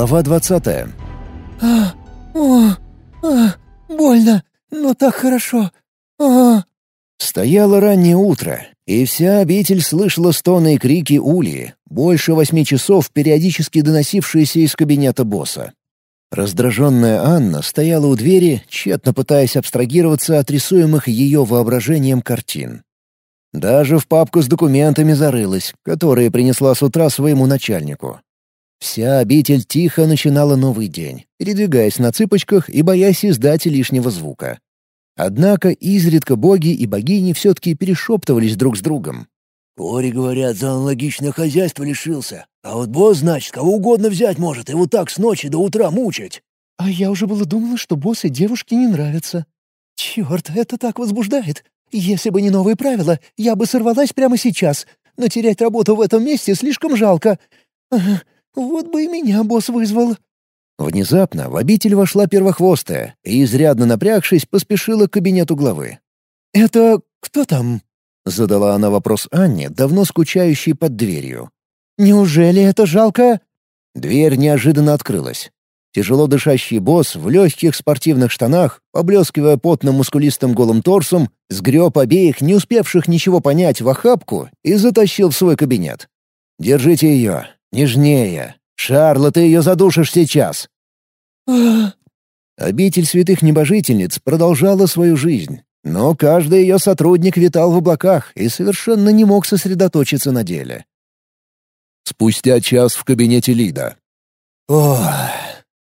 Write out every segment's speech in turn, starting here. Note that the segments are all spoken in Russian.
Глава двадцатая. «А, о, а, больно, но так хорошо. А, Стояло раннее утро, и вся обитель слышала стоны и крики Ульи, больше восьми часов периодически доносившиеся из кабинета босса. Раздраженная Анна стояла у двери, тщетно пытаясь абстрагироваться от рисуемых ее воображением картин. Даже в папку с документами зарылась, которые принесла с утра своему начальнику. Вся обитель тихо начинала новый день, передвигаясь на цыпочках и боясь издать лишнего звука. Однако изредка боги и богини все-таки перешептывались друг с другом. «Кори, говорят, за аналогичное хозяйство лишился. А вот босс, значит, кого угодно взять может и вот так с ночи до утра мучить». а я уже было думала, что боссы девушке не нравятся. Черт, это так возбуждает. Если бы не новые правила, я бы сорвалась прямо сейчас, но терять работу в этом месте слишком жалко. Ага, вот бы и меня босс вызвал. Внезапно в обитель вошла первохвостая и, изрядно напрягшись, поспешила к кабинету главы. «Это кто там?» — задала она вопрос Анне, давно скучающей под дверью. «Неужели это жалко?» Дверь неожиданно открылась. Тяжело дышащий босс в легких спортивных штанах, поблескивая потным мускулистым голым торсом, сгреб обеих, не успевших ничего понять, в охапку и затащил в свой кабинет. «Держите ее. Нежнее. Шарла, ты ее задушишь сейчас!» Обитель святых небожительниц продолжала свою жизнь, но каждый ее сотрудник витал в облаках и совершенно не мог сосредоточиться на деле. Спустя час в кабинете Лида. Ох,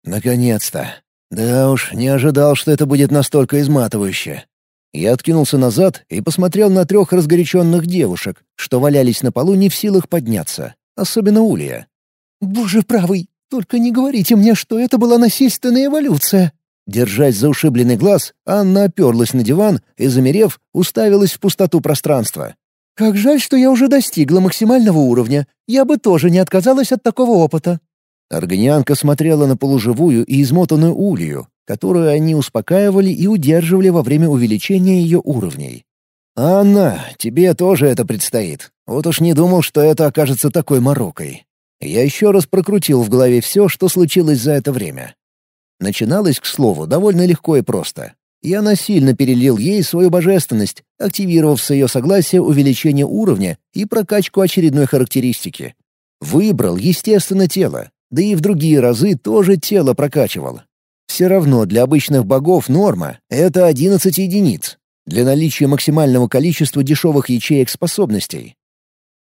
наконец-то. Да уж, не ожидал, что это будет настолько изматывающе. Я откинулся назад и посмотрел на трех разгоряченных девушек, что валялись на полу не в силах подняться, особенно Улья. «Боже правый, только не говорите мне, что это была насильственная эволюция!» Держась за ушибленный глаз, Анна оперлась на диван и, замерев, уставилась в пустоту пространства. «Как жаль, что я уже достигла максимального уровня. Я бы тоже не отказалась от такого опыта». Органианка смотрела на полуживую и измотанную улью, которую они успокаивали и удерживали во время увеличения ее уровней. «Анна, тебе тоже это предстоит. Вот уж не думал, что это окажется такой морокой». Я еще раз прокрутил в голове все, что случилось за это время. Начиналось, к слову, довольно легко и просто. Я насильно перелил ей свою божественность, активировав с ее согласия увеличение уровня и прокачку очередной характеристики. Выбрал, естественно, тело, да и в другие разы тоже тело прокачивал. Все равно для обычных богов норма — это 11 единиц, для наличия максимального количества дешевых ячеек способностей.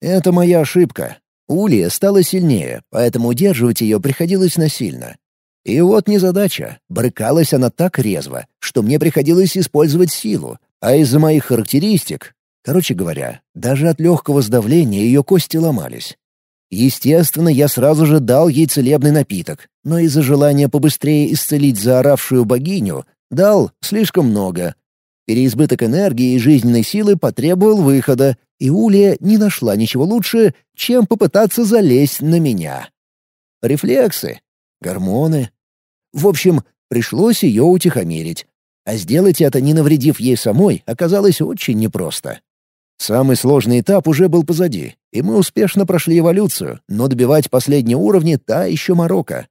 Это моя ошибка. Улия стала сильнее, поэтому удерживать ее приходилось насильно. И вот незадача. Брыкалась она так резво, что мне приходилось использовать силу, а из-за моих характеристик... Короче говоря, даже от легкого сдавления ее кости ломались. Естественно, я сразу же дал ей целебный напиток, но из-за желания побыстрее исцелить заоравшую богиню дал слишком много. Переизбыток энергии и жизненной силы потребовал выхода, и Улия не нашла ничего лучше, чем попытаться залезть на меня. Рефлексы, гормоны. В общем, пришлось ее утихомирить. А сделать это, не навредив ей самой, оказалось очень непросто. Самый сложный этап уже был позади, и мы успешно прошли эволюцию, но добивать последние уровни — та еще морока.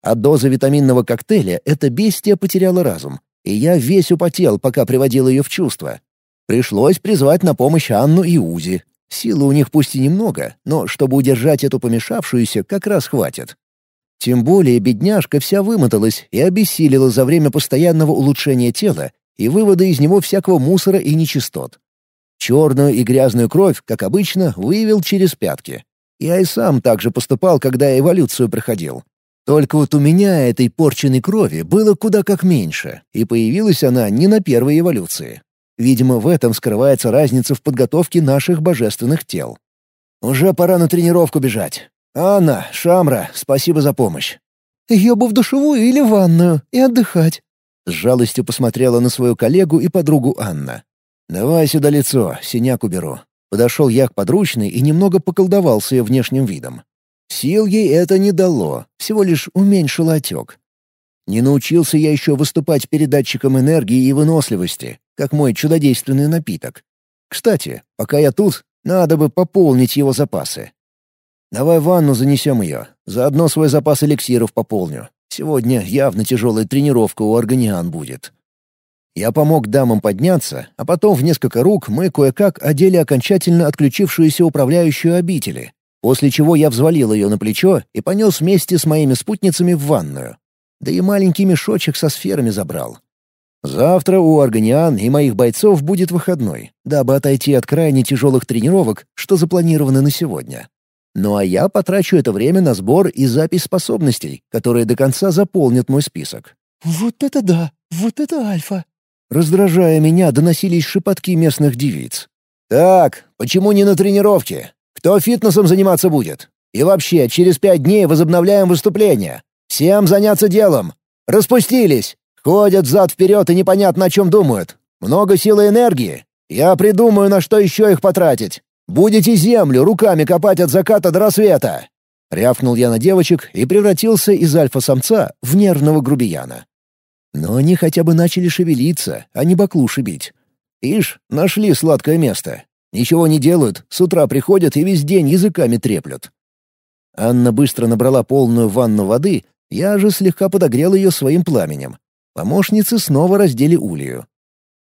От дозы витаминного коктейля эта бестия потеряла разум, и я весь употел, пока приводил ее в чувство. Пришлось призвать на помощь Анну и Узи. Силы у них пусть и немного, но чтобы удержать эту помешавшуюся, как раз хватит. Тем более бедняжка вся вымоталась и обессилила за время постоянного улучшения тела и вывода из него всякого мусора и нечистот. Черную и грязную кровь, как обычно, выявил через пятки. Я и сам так же поступал, когда эволюцию проходил. Только вот у меня этой порченной крови было куда как меньше, и появилась она не на первой эволюции. Видимо, в этом скрывается разница в подготовке наших божественных тел. Уже пора на тренировку бежать. Анна, Шамра, спасибо за помощь. Ее бы в душевую или в ванную и отдыхать. С жалостью посмотрела на свою коллегу и подругу Анна. «Давай сюда лицо, синяк уберу». Подошел я к подручной и немного поколдовал с ее внешним видом. Сил ей это не дало, всего лишь уменьшило отек. Не научился я еще выступать передатчиком энергии и выносливости, как мой чудодейственный напиток. Кстати, пока я тут, надо бы пополнить его запасы. Давай ванну занесем ее. Заодно свой запас эликсиров пополню. Сегодня явно тяжелая тренировка у органиан будет. Я помог дамам подняться, а потом в несколько рук мы кое-как одели окончательно отключившуюся управляющую обители, после чего я взвалил ее на плечо и понес вместе с моими спутницами в ванную. Да и маленький мешочек со сферами забрал. Завтра у Органиан и моих бойцов будет выходной, дабы отойти от крайне тяжелых тренировок, что запланированы на сегодня. Ну а я потрачу это время на сбор и запись способностей, которые до конца заполнят мой список. «Вот это да! Вот это альфа!» Раздражая меня, доносились шепотки местных девиц. «Так, почему не на тренировке? Кто фитнесом заниматься будет? И вообще, через пять дней возобновляем выступление. Всем заняться делом. Распустились. Ходят взад-вперед и непонятно о чем думают. Много силы и энергии. Я придумаю, на что еще их потратить. Будете землю руками копать от заката до рассвета!» Рявкнул я на девочек и превратился из альфа-самца в нервного грубияна. Но они хотя бы начали шевелиться, а не баклуши бить. Ишь, нашли сладкое место. Ничего не делают, с утра приходят и весь день языками треплют. Анна быстро набрала полную ванну воды, я же слегка подогрел ее своим пламенем. Помощницы снова раздели улью.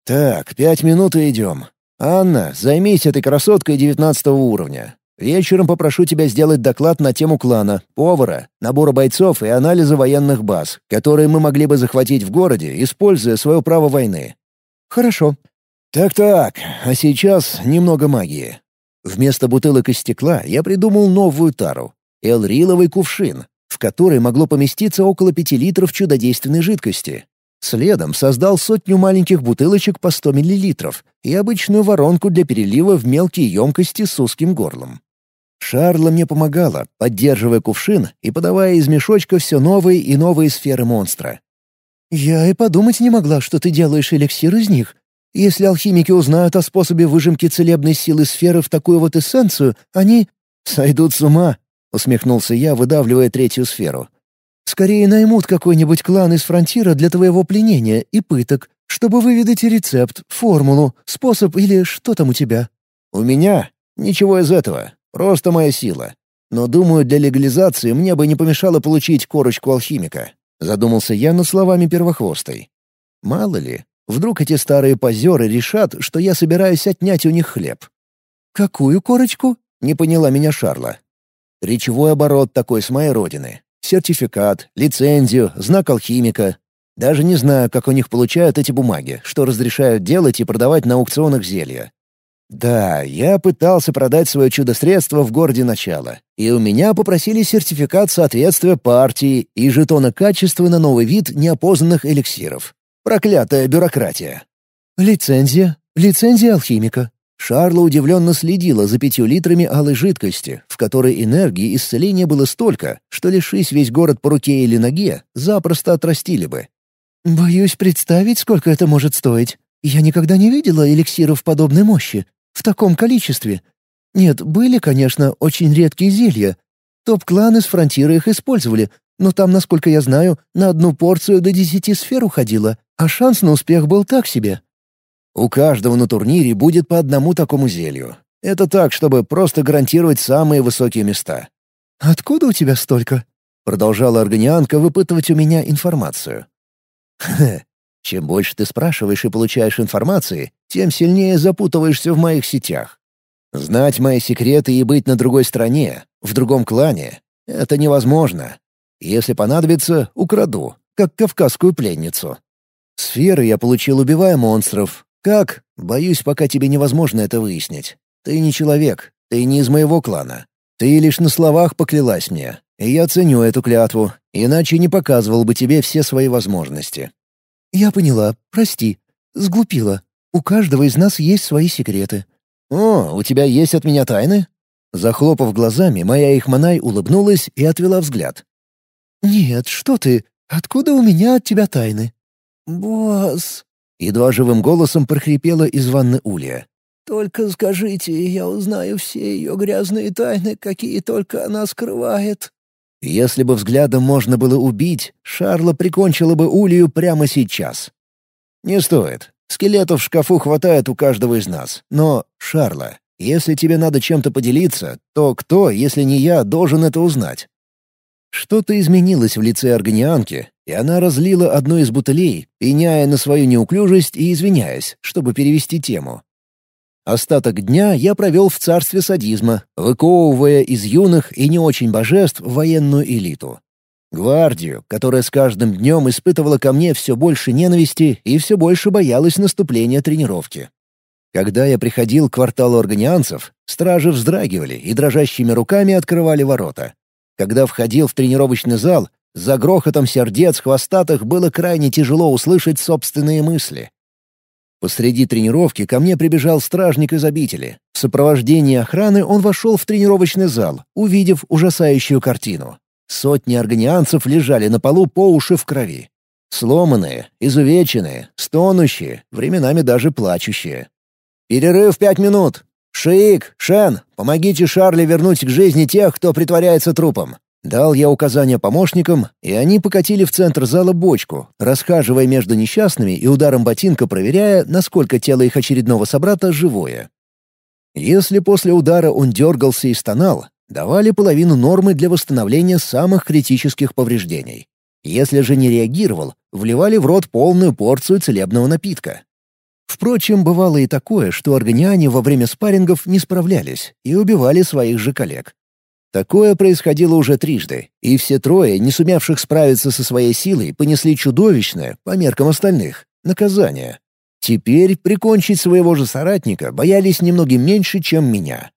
«Так, пять минут и идем. Анна, займись этой красоткой девятнадцатого уровня. Вечером попрошу тебя сделать доклад на тему клана, повара, набора бойцов и анализа военных баз, которые мы могли бы захватить в городе, используя свое право войны». «Хорошо». «Так-так, а сейчас немного магии. Вместо бутылок из стекла я придумал новую тару — элриловый кувшин, в который могло поместиться около пяти литров чудодейственной жидкости. Следом создал сотню маленьких бутылочек по 100 мл и обычную воронку для перелива в мелкие емкости с узким горлом. Шарла мне помогала, поддерживая кувшин и подавая из мешочка все новые и новые сферы монстра. «Я и подумать не могла, что ты делаешь эликсир из них. Если алхимики узнают о способе выжимки целебной силы сферы в такую вот эссенцию, они...» «Сойдут с ума», — усмехнулся я, выдавливая третью сферу. Скорее наймут какой-нибудь клан из фронтира для твоего пленения и пыток, чтобы выведать рецепт, формулу, способ или что там у тебя». «У меня? Ничего из этого. Просто моя сила. Но, думаю, для легализации мне бы не помешало получить корочку алхимика». Задумался я над словами первохвостой. «Мало ли, вдруг эти старые позеры решат, что я собираюсь отнять у них хлеб». «Какую корочку?» — не поняла меня Шарла. «Речевой оборот такой с моей родины сертификат, лицензию, знак алхимика. Даже не знаю, как у них получают эти бумаги, что разрешают делать и продавать на аукционах зелья. Да, я пытался продать свое чудо-средство в городе начала, и у меня попросили сертификат соответствия партии и жетона качества на новый вид неопознанных эликсиров. Проклятая бюрократия. Лицензия. Лицензия алхимика. Шарла удивленно следила за пятью литрами алой жидкости, в которой энергии исцеления было столько, что, лишись весь город по руке или ноге, запросто отрастили бы. «Боюсь представить, сколько это может стоить. Я никогда не видела эликсиров подобной мощи. В таком количестве. Нет, были, конечно, очень редкие зелья. Топ-кланы с фронтира их использовали, но там, насколько я знаю, на одну порцию до десяти сфер уходило, а шанс на успех был так себе. У каждого на турнире будет по одному такому зелью. Это так, чтобы просто гарантировать самые высокие места. «Откуда у тебя столько?» — продолжала органианка выпытывать у меня информацию. «Хе, чем больше ты спрашиваешь и получаешь информации, тем сильнее запутываешься в моих сетях. Знать мои секреты и быть на другой стороне, в другом клане — это невозможно. Если понадобится, украду, как кавказскую пленницу. Сферы я получил, убивая монстров, «Как? Боюсь, пока тебе невозможно это выяснить. Ты не человек, ты не из моего клана. Ты лишь на словах поклялась мне, и я ценю эту клятву, иначе не показывал бы тебе все свои возможности». «Я поняла, прости. Сглупила. У каждого из нас есть свои секреты». «О, у тебя есть от меня тайны?» Захлопав глазами, моя Ихманай улыбнулась и отвела взгляд. «Нет, что ты? Откуда у меня от тебя тайны?» «Босс», Едва живым голосом прохрипела из ванны Улья. «Только скажите, я узнаю все ее грязные тайны, какие только она скрывает». Если бы взглядом можно было убить, Шарла прикончила бы Улью прямо сейчас. «Не стоит. Скелетов в шкафу хватает у каждого из нас. Но, Шарла, если тебе надо чем-то поделиться, то кто, если не я, должен это узнать?» Что-то изменилось в лице органианки, и она разлила одну из бутылей, пеняя на свою неуклюжесть и извиняясь, чтобы перевести тему. Остаток дня я провел в царстве садизма, выковывая из юных и не очень божеств военную элиту. Гвардию, которая с каждым днем испытывала ко мне все больше ненависти и все больше боялась наступления тренировки. Когда я приходил к кварталу органианцев, стражи вздрагивали и дрожащими руками открывали ворота. Когда входил в тренировочный зал, за грохотом сердец хвостатых было крайне тяжело услышать собственные мысли. Посреди тренировки ко мне прибежал стражник из обители. В сопровождении охраны он вошел в тренировочный зал, увидев ужасающую картину. Сотни органианцев лежали на полу по уши в крови. Сломанные, изувеченные, стонущие, временами даже плачущие. «Перерыв пять минут! Шиик, Шен, помогите Шарли вернуть к жизни тех, кто притворяется трупом. Дал я указания помощникам, и они покатили в центр зала бочку, расхаживая между несчастными и ударом ботинка проверяя, насколько тело их очередного собрата живое. Если после удара он дергался и стонал, давали половину нормы для восстановления самых критических повреждений. Если же не реагировал, вливали в рот полную порцию целебного напитка. Впрочем, бывало и такое, что органиане во время спаррингов не справлялись и убивали своих же коллег. Такое происходило уже трижды, и все трое, не сумевших справиться со своей силой, понесли чудовищное, по меркам остальных, наказание. Теперь прикончить своего же соратника боялись немногим меньше, чем меня.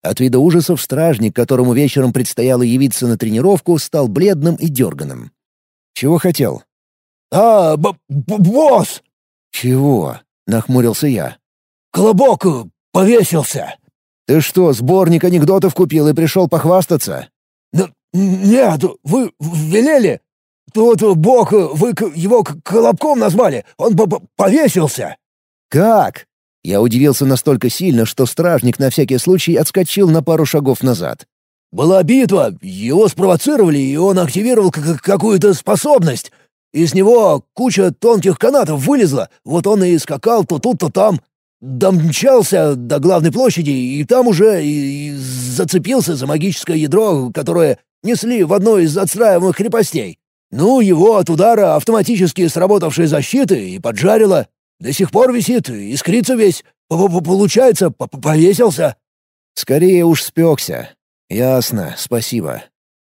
От вида ужасов стражник, которому вечером предстояло явиться на тренировку, стал бледным и дерганым. «Чего хотел?» «А, б -б босс!» «Чего?» — нахмурился я. «Колобок повесился!» «Ты что, сборник анекдотов купил и пришел похвастаться?» «Да нет, вы велели. Тут бог, вы его Колобком назвали, он повесился». «Как?» Я удивился настолько сильно, что стражник на всякий случай отскочил на пару шагов назад. «Была битва, его спровоцировали, и он активировал какую-то способность. Из него куча тонких канатов вылезла, вот он и скакал то тут, то там. Домчался до главной площади, и там уже и, и зацепился за магическое ядро, которое несли в одной из отстраиваемых крепостей. Ну, его от удара автоматически сработавшей защиты и поджарило. До сих пор висит, искрится весь. П -п Получается, п повесился. Скорее уж спекся. Ясно, спасибо.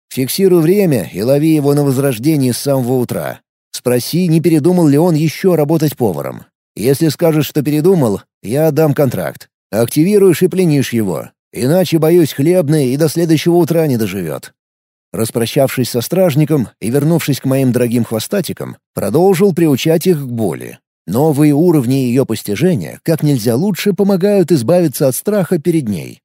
Фиксируй время и лови его на возрождении с самого утра. Спроси, не передумал ли он еще работать поваром. Если скажешь, что передумал, я отдам контракт. Активируешь и пленишь его. Иначе, боюсь, хлебный и до следующего утра не доживет». Распрощавшись со стражником и вернувшись к моим дорогим хвостатикам, продолжил приучать их к боли. Новые уровни ее постижения как нельзя лучше помогают избавиться от страха перед ней.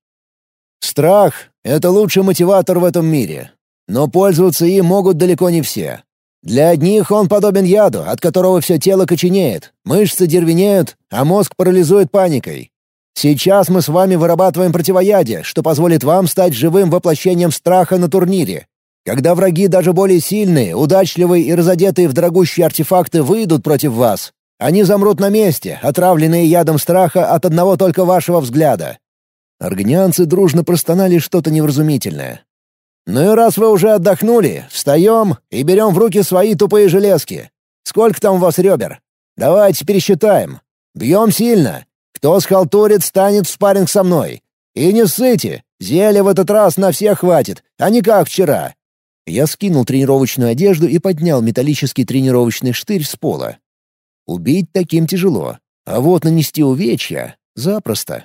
Страх — это лучший мотиватор в этом мире. Но пользоваться им могут далеко не все. Для одних он подобен яду, от которого все тело коченеет, мышцы дервенеют, а мозг парализует паникой. Сейчас мы с вами вырабатываем противоядие, что позволит вам стать живым воплощением страха на турнире. Когда враги даже более сильные, удачливые и разодетые в дорогущие артефакты выйдут против вас, они замрут на месте, отравленные ядом страха от одного только вашего взгляда. Органианцы дружно простонали что-то невразумительное, «Ну и раз вы уже отдохнули, встаем и берем в руки свои тупые железки. Сколько там у вас ребер? Давайте пересчитаем. Бьем сильно. Кто схалтурит, станет в спарринг со мной. И не ссыте, зелья в этот раз на всех хватит, а не как вчера». Я скинул тренировочную одежду и поднял металлический тренировочный штырь с пола. Убить таким тяжело, а вот нанести увечья — запросто.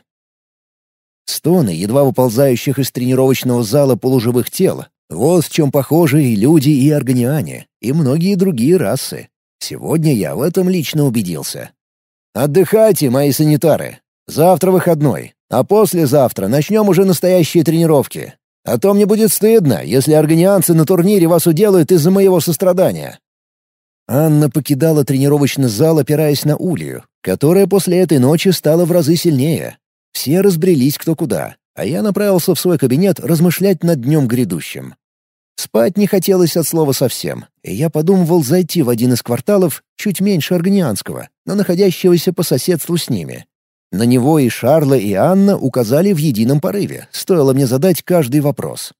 Стоны, едва выползающих из тренировочного зала полуживых тел. Вот в чем похожи и люди, и органиане, и многие другие расы. Сегодня я в этом лично убедился. Отдыхайте, мои санитары. Завтра выходной, а послезавтра начнем уже настоящие тренировки. А то мне будет стыдно, если органианцы на турнире вас уделают из-за моего сострадания». Анна покидала тренировочный зал, опираясь на Улью, которая после этой ночи стала в разы сильнее, все разбрелись кто куда, а я направился в свой кабинет размышлять над днем грядущим. Спать не хотелось от слова совсем, и я подумывал зайти в один из кварталов, чуть меньше Органианского, но находящегося по соседству с ними. На него и Шарла, и Анна указали в едином порыве, стоило мне задать каждый вопрос.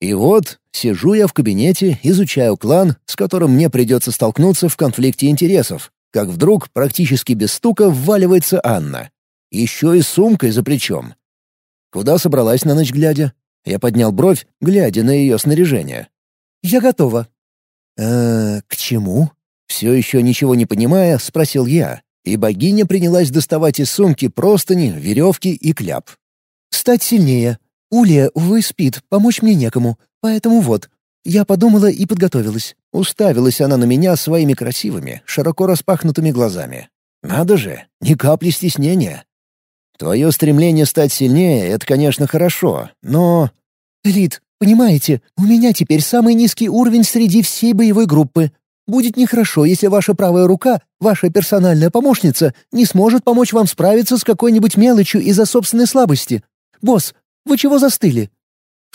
И вот сижу я в кабинете, изучаю клан, с которым мне придется столкнуться в конфликте интересов, как вдруг практически без стука вваливается Анна. Еще и сумкой за плечом. Куда собралась на ночь глядя? Я поднял бровь, глядя на ее снаряжение. «Я готова». «Э, к чему?» Все еще ничего не понимая, спросил я, и богиня принялась доставать из сумки простыни, веревки и кляп. «Стать сильнее. Улья, увы, спит, помочь мне некому, поэтому вот. Я подумала и подготовилась». Уставилась она на меня своими красивыми, широко распахнутыми глазами. «Надо же, ни капли стеснения. Твое стремление стать сильнее — это, конечно, хорошо, но...» «Лид, понимаете, у меня теперь самый низкий уровень среди всей боевой группы. Будет нехорошо, если ваша правая рука, ваша персональная помощница, не сможет помочь вам справиться с какой-нибудь мелочью из-за собственной слабости. Босс, вы чего застыли?»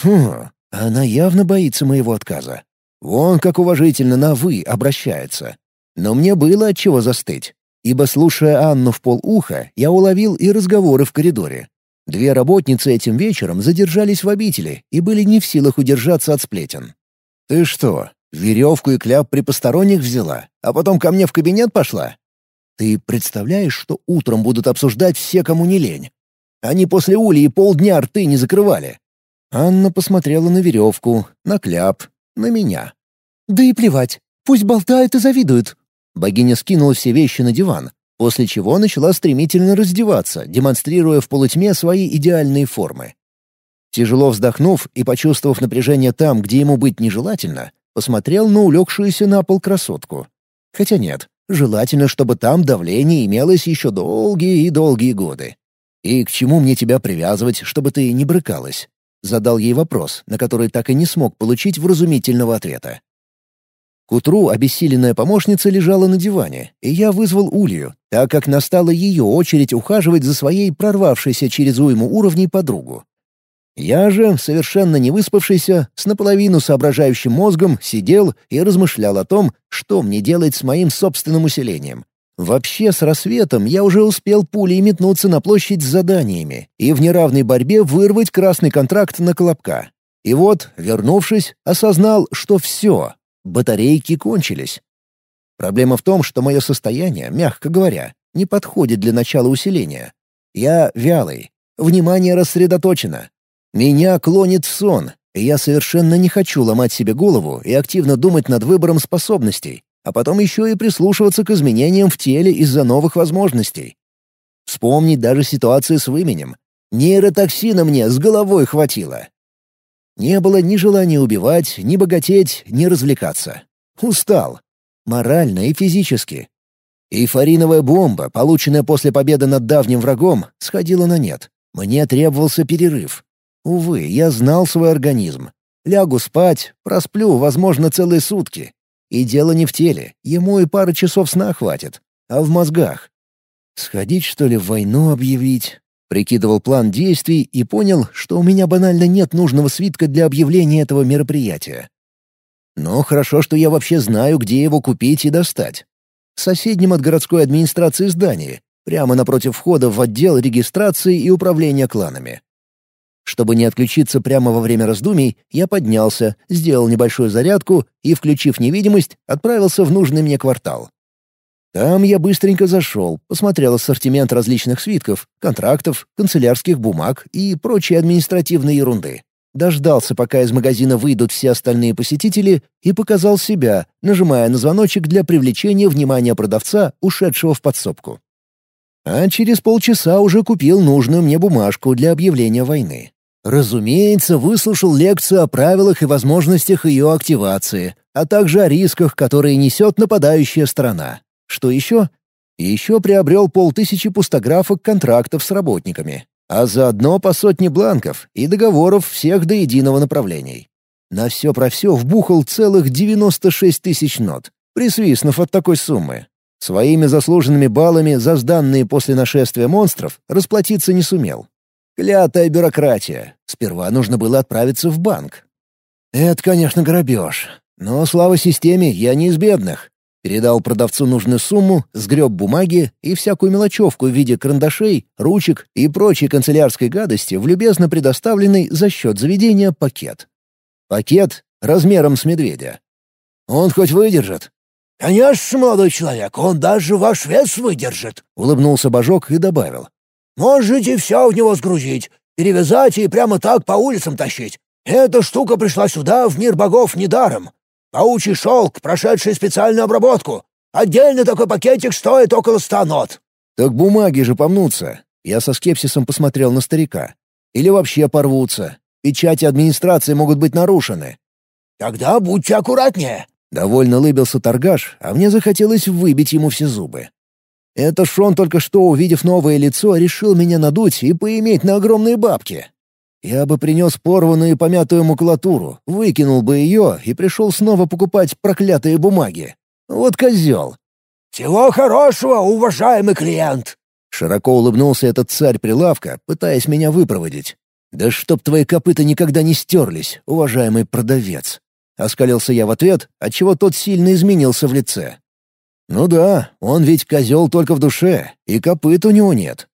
«Хм, она явно боится моего отказа. Вон как уважительно на «вы» обращается. Но мне было от чего застыть, ибо, слушая Анну в полуха, я уловил и разговоры в коридоре. Две работницы этим вечером задержались в обители и были не в силах удержаться от сплетен. «Ты что, веревку и кляп при посторонних взяла, а потом ко мне в кабинет пошла? Ты представляешь, что утром будут обсуждать все, кому не лень? Они после Ули и полдня рты не закрывали». Анна посмотрела на веревку, на кляп, на меня. «Да и плевать. Пусть болтают и завидуют». Богиня скинула все вещи на диван, после чего начала стремительно раздеваться, демонстрируя в полутьме свои идеальные формы. Тяжело вздохнув и почувствовав напряжение там, где ему быть нежелательно, посмотрел на улегшуюся на пол красотку. Хотя нет, желательно, чтобы там давление имелось еще долгие и долгие годы. «И к чему мне тебя привязывать, чтобы ты не брыкалась?» Задал ей вопрос, на который так и не смог получить вразумительного ответа. К утру обессиленная помощница лежала на диване, и я вызвал Улью, так как настала ее очередь ухаживать за своей прорвавшейся через уйму уровней подругу. Я же, совершенно не выспавшийся, с наполовину соображающим мозгом, сидел и размышлял о том, что мне делать с моим собственным усилением. Вообще, с рассветом я уже успел пулей метнуться на площадь с заданиями и в неравной борьбе вырвать красный контракт на Колобка. И вот, вернувшись, осознал, что все, Батарейки кончились. Проблема в том, что мое состояние, мягко говоря, не подходит для начала усиления. Я вялый, внимание рассредоточено. Меня клонит в сон, и я совершенно не хочу ломать себе голову и активно думать над выбором способностей, а потом еще и прислушиваться к изменениям в теле из-за новых возможностей. Вспомнить даже ситуацию с выменем. Нейротоксина мне с головой хватило. Не было ни желания убивать, ни богатеть, ни развлекаться. Устал. Морально и физически. Эйфориновая бомба, полученная после победы над давним врагом, сходила на нет. Мне требовался перерыв. Увы, я знал свой организм. Лягу спать, просплю, возможно, целые сутки. И дело не в теле, ему и пары часов сна хватит, а в мозгах. Сходить, что ли, в войну объявить? Прикидывал план действий и понял, что у меня банально нет нужного свитка для объявления этого мероприятия. Но хорошо, что я вообще знаю, где его купить и достать. В соседнем от городской администрации здании, прямо напротив входа в отдел регистрации и управления кланами. Чтобы не отключиться прямо во время раздумий, я поднялся, сделал небольшую зарядку и, включив невидимость, отправился в нужный мне квартал. Там я быстренько зашел, посмотрел ассортимент различных свитков, контрактов, канцелярских бумаг и прочей административной ерунды. Дождался, пока из магазина выйдут все остальные посетители, и показал себя, нажимая на звоночек для привлечения внимания продавца, ушедшего в подсобку. А через полчаса уже купил нужную мне бумажку для объявления войны. Разумеется, выслушал лекцию о правилах и возможностях ее активации, а также о рисках, которые несет нападающая страна. Что еще? Еще приобрел полтысячи пустографок контрактов с работниками, а заодно по сотне бланков и договоров всех до единого направлений. На все про все вбухал целых 96 тысяч нот, присвистнув от такой суммы. Своими заслуженными баллами за сданные после нашествия монстров расплатиться не сумел. Клятая бюрократия. Сперва нужно было отправиться в банк. Это, конечно, грабеж. Но слава системе, я не из бедных. Передал продавцу нужную сумму, сгреб бумаги и всякую мелочевку в виде карандашей, ручек и прочей канцелярской гадости в любезно предоставленный за счет заведения пакет. Пакет размером с медведя. «Он хоть выдержит?» «Конечно, молодой человек, он даже ваш вес выдержит», — улыбнулся Божок и добавил. «Можете все в него сгрузить, перевязать и прямо так по улицам тащить. Эта штука пришла сюда, в мир богов, недаром. Паучий шелк, прошедший специальную обработку. Отдельно такой пакетик стоит около ста нот». «Так бумаги же помнутся». Я со скепсисом посмотрел на старика. «Или вообще порвутся. Печати администрации могут быть нарушены». «Тогда будьте аккуратнее», Довольно лыбился торгаш, а мне захотелось выбить ему все зубы. Это Шон только что, увидев новое лицо, решил меня надуть и поиметь на огромные бабки. Я бы принес порванную и помятую макулатуру, выкинул бы ее и пришел снова покупать проклятые бумаги. Вот козел. «Всего хорошего, уважаемый клиент!» Широко улыбнулся этот царь прилавка, пытаясь меня выпроводить. «Да чтоб твои копыта никогда не стерлись, уважаемый продавец!» Оскалился я в ответ, отчего тот сильно изменился в лице. «Ну да, он ведь козел только в душе, и копыт у него нет».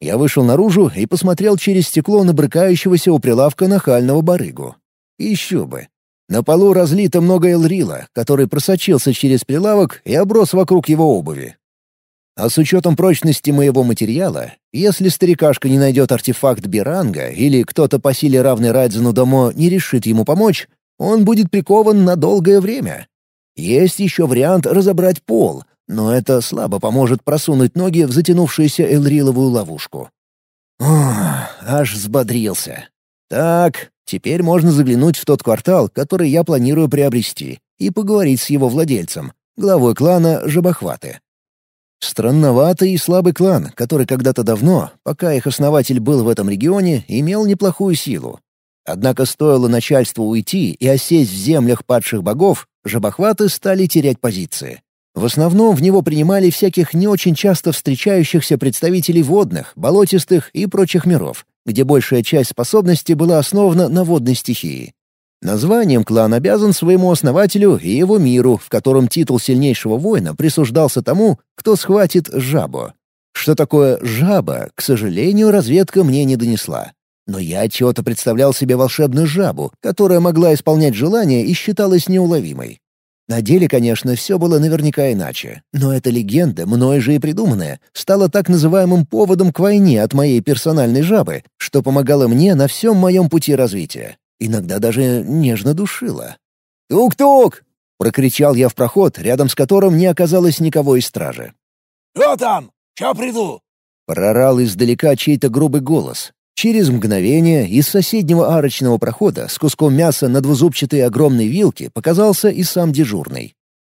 Я вышел наружу и посмотрел через стекло на брыкающегося у прилавка нахального барыгу. Еще бы. На полу разлито много элрила, который просочился через прилавок и оброс вокруг его обуви. А с учетом прочности моего материала, если старикашка не найдет артефакт Биранга или кто-то по силе равный Райдзену Домо не решит ему помочь, он будет прикован на долгое время. Есть еще вариант разобрать пол, но это слабо поможет просунуть ноги в затянувшуюся элриловую ловушку. Ох, аж взбодрился. Так, теперь можно заглянуть в тот квартал, который я планирую приобрести, и поговорить с его владельцем, главой клана Жабохваты. Странноватый и слабый клан, который когда-то давно, пока их основатель был в этом регионе, имел неплохую силу. Однако стоило начальству уйти и осесть в землях падших богов, жабохваты стали терять позиции. В основном в него принимали всяких не очень часто встречающихся представителей водных, болотистых и прочих миров, где большая часть способностей была основана на водной стихии. Названием клан обязан своему основателю и его миру, в котором титул сильнейшего воина присуждался тому, кто схватит жабу. Что такое «жаба», к сожалению, разведка мне не донесла. Но я чего-то представлял себе волшебную жабу, которая могла исполнять желания и считалась неуловимой. На деле, конечно, все было наверняка иначе, но эта легенда, мной же и придуманная, стала так называемым поводом к войне от моей персональной жабы, что помогало мне на всем моем пути развития. Иногда даже нежно душила. «Тук-тук!» — прокричал я в проход, рядом с которым не оказалось никого из стражи. «Кто там? Ща приду!» Прорал издалека чей-то грубый голос, Через мгновение из соседнего арочного прохода с куском мяса на двузубчатой огромной вилке показался и сам дежурный.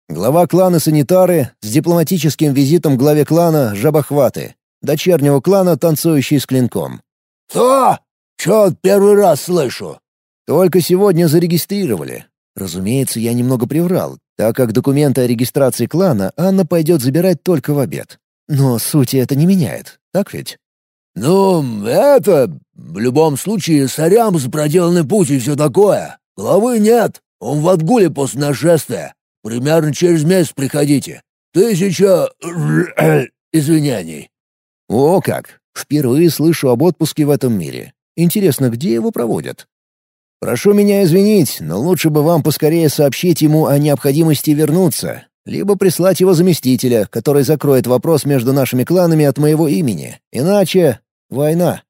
Глава клана Санитары с дипломатическим визитом главе клана Жабохваты, дочернего клана Танцующий с клинком. «Кто? Чё первый раз слышу?» «Только сегодня зарегистрировали. Разумеется, я немного приврал, так как документы о регистрации клана Анна пойдет забирать только в обед. Но сути это не меняет, так ведь?» «Ну, это... В любом случае, сорям за проделанный путь и все такое. Главы нет. Он в отгуле после нашествия. Примерно через месяц приходите. Тысяча... извинений». «О как! Впервые слышу об отпуске в этом мире. Интересно, где его проводят?» «Прошу меня извинить, но лучше бы вам поскорее сообщить ему о необходимости вернуться, либо прислать его заместителя, который закроет вопрос между нашими кланами от моего имени. Иначе Война.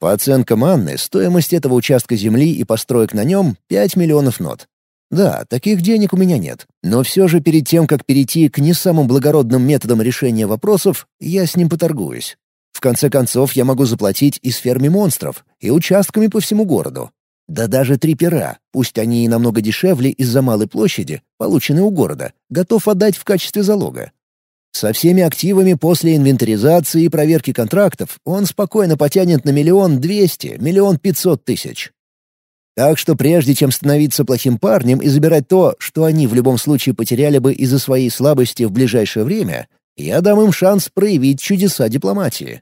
По оценкам Анны, стоимость этого участка земли и построек на нем — 5 миллионов нот. Да, таких денег у меня нет. Но все же перед тем, как перейти к не самым благородным методам решения вопросов, я с ним поторгуюсь. В конце концов, я могу заплатить и с ферме монстров, и участками по всему городу. Да даже три пера, пусть они и намного дешевле из-за малой площади, полученные у города, готов отдать в качестве залога. Со всеми активами после инвентаризации и проверки контрактов он спокойно потянет на миллион двести, миллион пятьсот тысяч. Так что прежде чем становиться плохим парнем и забирать то, что они в любом случае потеряли бы из-за своей слабости в ближайшее время, я дам им шанс проявить чудеса дипломатии.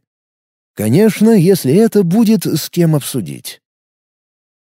Конечно, если это будет с кем обсудить.